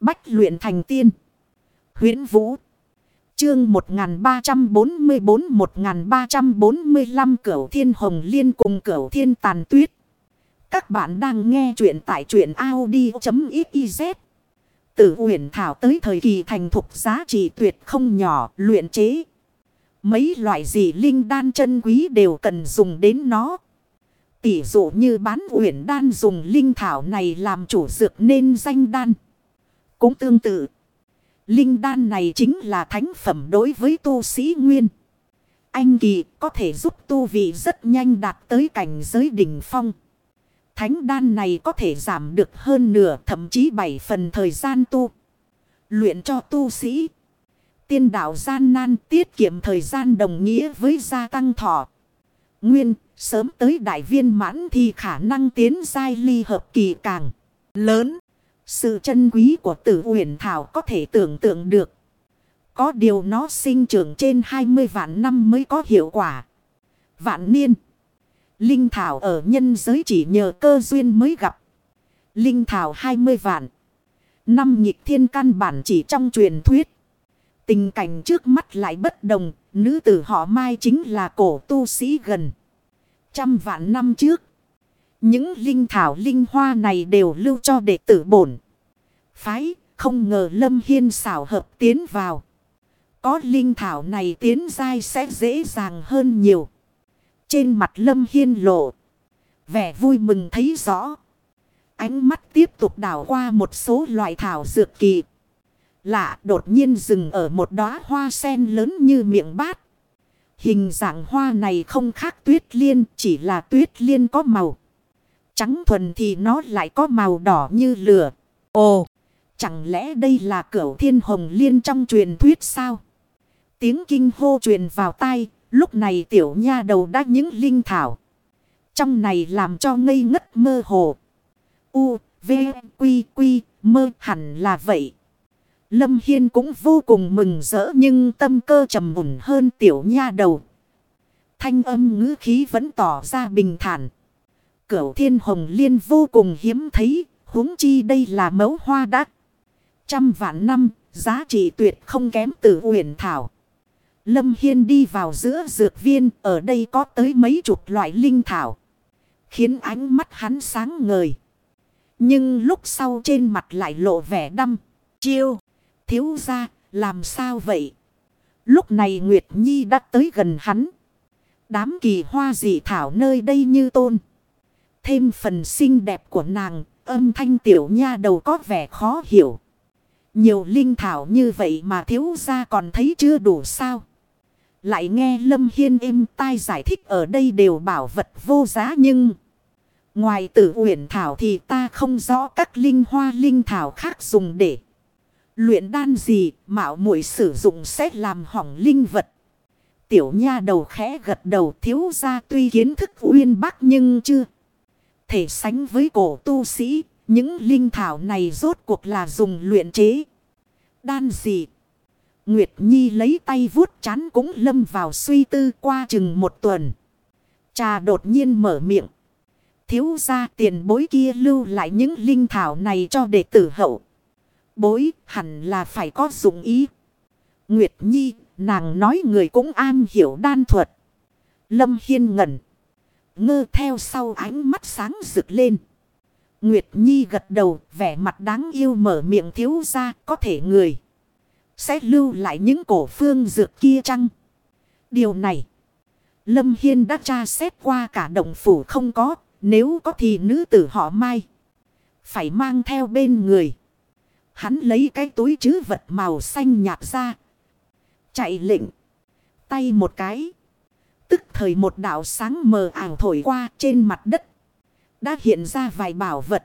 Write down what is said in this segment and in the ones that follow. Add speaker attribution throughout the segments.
Speaker 1: Bách luyện thành tiên. huyễn Vũ. Chương 1344-1345 Cửu Thiên Hồng Liên cùng Cửu Thiên Tàn Tuyết. Các bạn đang nghe truyện tại truyện Audi.xyz. Tử huyền thảo tới thời kỳ thành thục giá trị tuyệt không nhỏ, luyện chế. Mấy loại dị linh đan chân quý đều cần dùng đến nó. Tỷ dụ như bán uyển đan dùng linh thảo này làm chủ dược nên danh đan. Cũng tương tự. Linh đan này chính là thánh phẩm đối với tu sĩ nguyên. Anh kỳ có thể giúp tu vị rất nhanh đạt tới cảnh giới đỉnh phong. Thánh đan này có thể giảm được hơn nửa thậm chí bảy phần thời gian tu. Luyện cho tu sĩ. Tiên đạo gian nan tiết kiệm thời gian đồng nghĩa với gia tăng thọ. Nguyên, sớm tới đại viên mãn thì khả năng tiến giai ly hợp kỳ càng lớn. Sự chân quý của tử huyền thảo có thể tưởng tượng được. Có điều nó sinh trưởng trên 20 vạn năm mới có hiệu quả. Vạn niên. Linh thảo ở nhân giới chỉ nhờ cơ duyên mới gặp. Linh thảo 20 vạn. Năm nhịp thiên căn bản chỉ trong truyền thuyết. Tình cảnh trước mắt lại bất đồng. Nữ tử họ Mai chính là cổ tu sĩ gần. Trăm vạn năm trước. Những linh thảo linh hoa này đều lưu cho đệ tử bổn. Phái, không ngờ Lâm Hiên xảo hợp tiến vào. Có linh thảo này tiến dai sẽ dễ dàng hơn nhiều. Trên mặt Lâm Hiên lộ. Vẻ vui mừng thấy rõ. Ánh mắt tiếp tục đảo qua một số loại thảo dược kỳ. Lạ đột nhiên dừng ở một đóa hoa sen lớn như miệng bát. Hình dạng hoa này không khác tuyết liên, chỉ là tuyết liên có màu. Trắng thuần thì nó lại có màu đỏ như lửa. Ồ, chẳng lẽ đây là cửu thiên hồng liên trong truyền thuyết sao? Tiếng kinh hô truyền vào tai, lúc này tiểu nha đầu đã những linh thảo. Trong này làm cho ngây ngất mơ hồ. U, V, Quy, Quy, mơ hẳn là vậy. Lâm Hiên cũng vô cùng mừng rỡ nhưng tâm cơ trầm mùn hơn tiểu nha đầu. Thanh âm ngữ khí vẫn tỏ ra bình thản. Cửu thiên hồng liên vô cùng hiếm thấy, huống chi đây là mẫu hoa đắc. Trăm vạn năm, giá trị tuyệt không kém từ uyển thảo. Lâm Hiên đi vào giữa dược viên, ở đây có tới mấy chục loại linh thảo. Khiến ánh mắt hắn sáng ngời. Nhưng lúc sau trên mặt lại lộ vẻ đăm, chiêu thiếu ra, làm sao vậy? Lúc này Nguyệt Nhi đã tới gần hắn. Đám kỳ hoa dị thảo nơi đây như tôn. Thêm phần xinh đẹp của nàng, âm thanh tiểu nha đầu có vẻ khó hiểu. Nhiều linh thảo như vậy mà thiếu ra còn thấy chưa đủ sao? Lại nghe Lâm Hiên êm tai giải thích ở đây đều bảo vật vô giá nhưng... Ngoài tử uyển thảo thì ta không rõ các linh hoa linh thảo khác dùng để... Luyện đan gì mạo muội sử dụng sẽ làm hỏng linh vật. Tiểu nha đầu khẽ gật đầu thiếu ra tuy kiến thức uyên bác nhưng chưa. Thể sánh với cổ tu sĩ, những linh thảo này rốt cuộc là dùng luyện chế. Đan gì? Nguyệt Nhi lấy tay vuốt chán cũng lâm vào suy tư qua chừng một tuần. Trà đột nhiên mở miệng. Thiếu ra tiền bối kia lưu lại những linh thảo này cho đệ tử hậu bối hẳn là phải có dụng ý. Nguyệt Nhi, nàng nói người cũng an hiểu đan thuật. Lâm Hiên ngẩn. Ngơ theo sau ánh mắt sáng rực lên. Nguyệt Nhi gật đầu, vẻ mặt đáng yêu mở miệng thiếu ra, có thể người. Sẽ lưu lại những cổ phương dược kia chăng? Điều này, Lâm Hiên đã tra xét qua cả động phủ không có, nếu có thì nữ tử họ mai. Phải mang theo bên người. Hắn lấy cái túi chứ vật màu xanh nhạt ra. Chạy lệnh. Tay một cái. Tức thời một đạo sáng mờ ảo thổi qua trên mặt đất. Đã hiện ra vài bảo vật.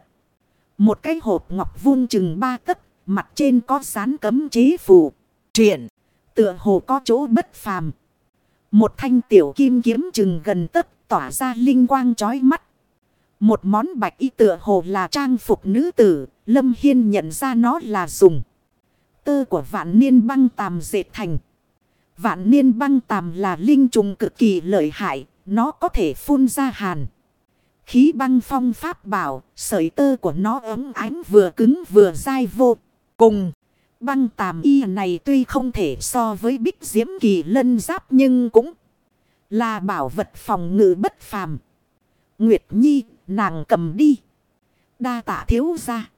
Speaker 1: Một cái hộp ngọc vuông chừng ba tấc. Mặt trên có sán cấm chế phù. triển, Tựa hồ có chỗ bất phàm. Một thanh tiểu kim kiếm chừng gần tấc tỏa ra linh quang chói mắt. Một món bạch y tựa hồ là trang phục nữ tử, Lâm Hiên nhận ra nó là dùng. Tơ của vạn niên băng tàm dệt thành. Vạn niên băng tàm là linh trùng cực kỳ lợi hại, nó có thể phun ra hàn. Khí băng phong pháp bảo, sợi tơ của nó ấm ánh vừa cứng vừa dai vô. Cùng, băng tàm y này tuy không thể so với bích diễm kỳ lân giáp nhưng cũng là bảo vật phòng ngự bất phàm. Nguyệt Nhi, nàng cầm đi. Đa tạ thiếu ra.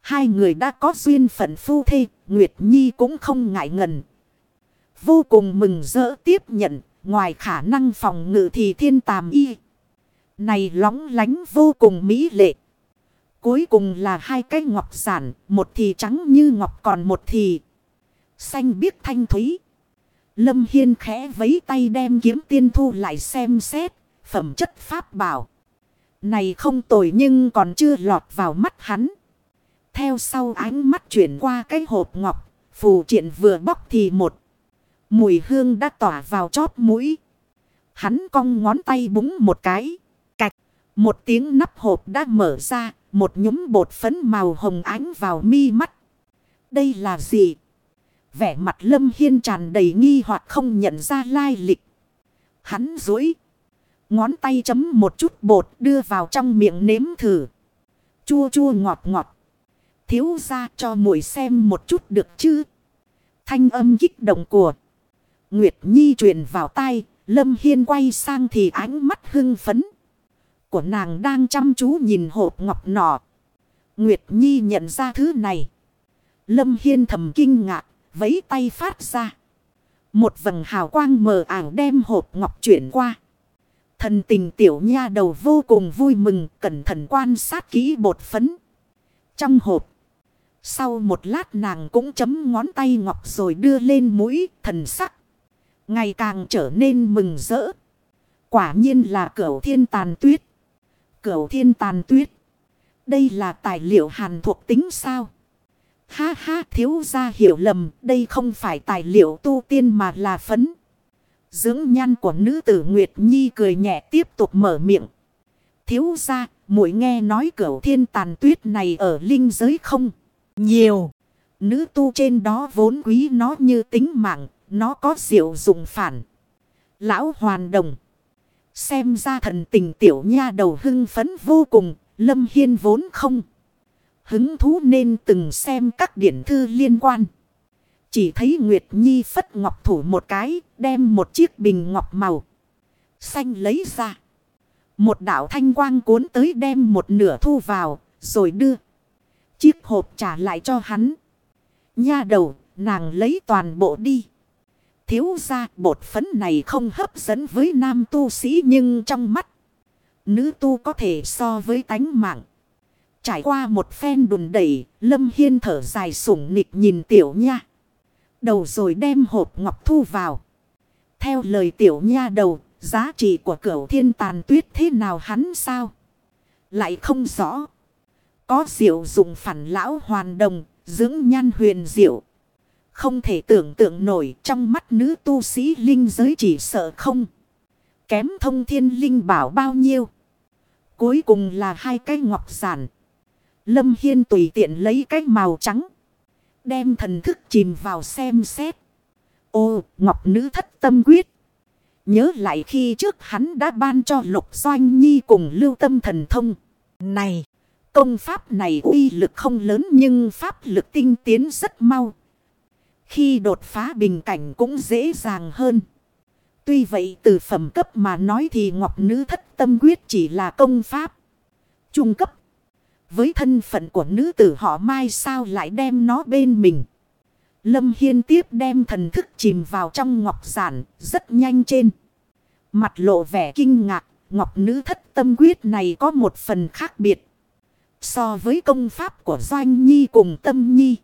Speaker 1: Hai người đã có duyên phận phu thê, Nguyệt Nhi cũng không ngại ngần. Vô cùng mừng rỡ tiếp nhận, ngoài khả năng phòng ngự thì thiên tàm y. Này lóng lánh vô cùng mỹ lệ. Cuối cùng là hai cái ngọc giản, một thì trắng như ngọc còn một thì xanh biếc thanh thúy. Lâm Hiên khẽ vấy tay đem kiếm tiên thu lại xem xét, phẩm chất pháp bảo. Này không tồi nhưng còn chưa lọt vào mắt hắn. Theo sau ánh mắt chuyển qua cái hộp ngọc, phù triện vừa bóc thì một. Mùi hương đã tỏa vào chóp mũi. Hắn cong ngón tay búng một cái. Một tiếng nắp hộp đã mở ra. Một nhúm bột phấn màu hồng ánh vào mi mắt. Đây là gì? Vẻ mặt lâm hiên tràn đầy nghi hoặc không nhận ra lai lịch. Hắn dối. Ngón tay chấm một chút bột đưa vào trong miệng nếm thử. Chua chua ngọt ngọt. Thiếu ra cho mùi xem một chút được chứ? Thanh âm kích động của. Nguyệt Nhi truyền vào tay. Lâm Hiên quay sang thì ánh mắt hưng phấn. Của nàng đang chăm chú nhìn hộp ngọc nọ. Nguyệt Nhi nhận ra thứ này. Lâm Hiên thầm kinh ngạc. Vấy tay phát ra. Một vầng hào quang mờ ảo đem hộp ngọc chuyển qua. Thần tình tiểu nha đầu vô cùng vui mừng, cẩn thận quan sát kỹ bột phấn. Trong hộp. Sau một lát nàng cũng chấm ngón tay ngọc rồi đưa lên mũi, thần sắc. Ngày càng trở nên mừng rỡ. Quả nhiên là cửu thiên tàn tuyết. Cửu thiên tàn tuyết. Đây là tài liệu hàn thuộc tính sao? Ha ha thiếu ra hiểu lầm, đây không phải tài liệu tu tiên mà là phấn. Dưỡng nhan của nữ tử Nguyệt Nhi cười nhẹ tiếp tục mở miệng. Thiếu ra, muội nghe nói cửu thiên tàn tuyết này ở linh giới không? Nhiều. Nữ tu trên đó vốn quý nó như tính mạng, nó có diệu dụng phản. Lão hoàn đồng. Xem ra thần tình tiểu nha đầu hưng phấn vô cùng, Lâm Hiên vốn không. Hứng thú nên từng xem các điển thư liên quan. Chỉ thấy Nguyệt Nhi phất ngọc thủ một cái, đem một chiếc bình ngọc màu xanh lấy ra. Một đảo thanh quang cuốn tới đem một nửa thu vào, rồi đưa. Chiếc hộp trả lại cho hắn. Nha đầu, nàng lấy toàn bộ đi. Thiếu ra bột phấn này không hấp dẫn với nam tu sĩ nhưng trong mắt. Nữ tu có thể so với tánh mạng. Trải qua một phen đùn đẩy, Lâm Hiên thở dài sủng nịch nhìn tiểu nha. Đầu rồi đem hộp ngọc thu vào. Theo lời tiểu nha đầu, giá trị của cửu thiên tàn tuyết thế nào hắn sao? Lại không rõ. Có diệu dụng phản lão hoàn đồng, dưỡng nhan huyền diệu. Không thể tưởng tượng nổi trong mắt nữ tu sĩ linh giới chỉ sợ không. Kém thông thiên linh bảo bao nhiêu. Cuối cùng là hai cái ngọc giản. Lâm Hiên tùy tiện lấy cái màu trắng. Đem thần thức chìm vào xem xét. Ô, ngọc nữ thất tâm quyết. Nhớ lại khi trước hắn đã ban cho lục doanh nhi cùng lưu tâm thần thông. Này, công pháp này uy lực không lớn nhưng pháp lực tinh tiến rất mau. Khi đột phá bình cảnh cũng dễ dàng hơn. Tuy vậy từ phẩm cấp mà nói thì ngọc nữ thất tâm quyết chỉ là công pháp. Trung cấp. Với thân phận của nữ tử họ mai sao lại đem nó bên mình. Lâm Hiên tiếp đem thần thức chìm vào trong ngọc giản rất nhanh trên. Mặt lộ vẻ kinh ngạc, ngọc nữ thất tâm quyết này có một phần khác biệt. So với công pháp của Doanh Nhi cùng Tâm Nhi.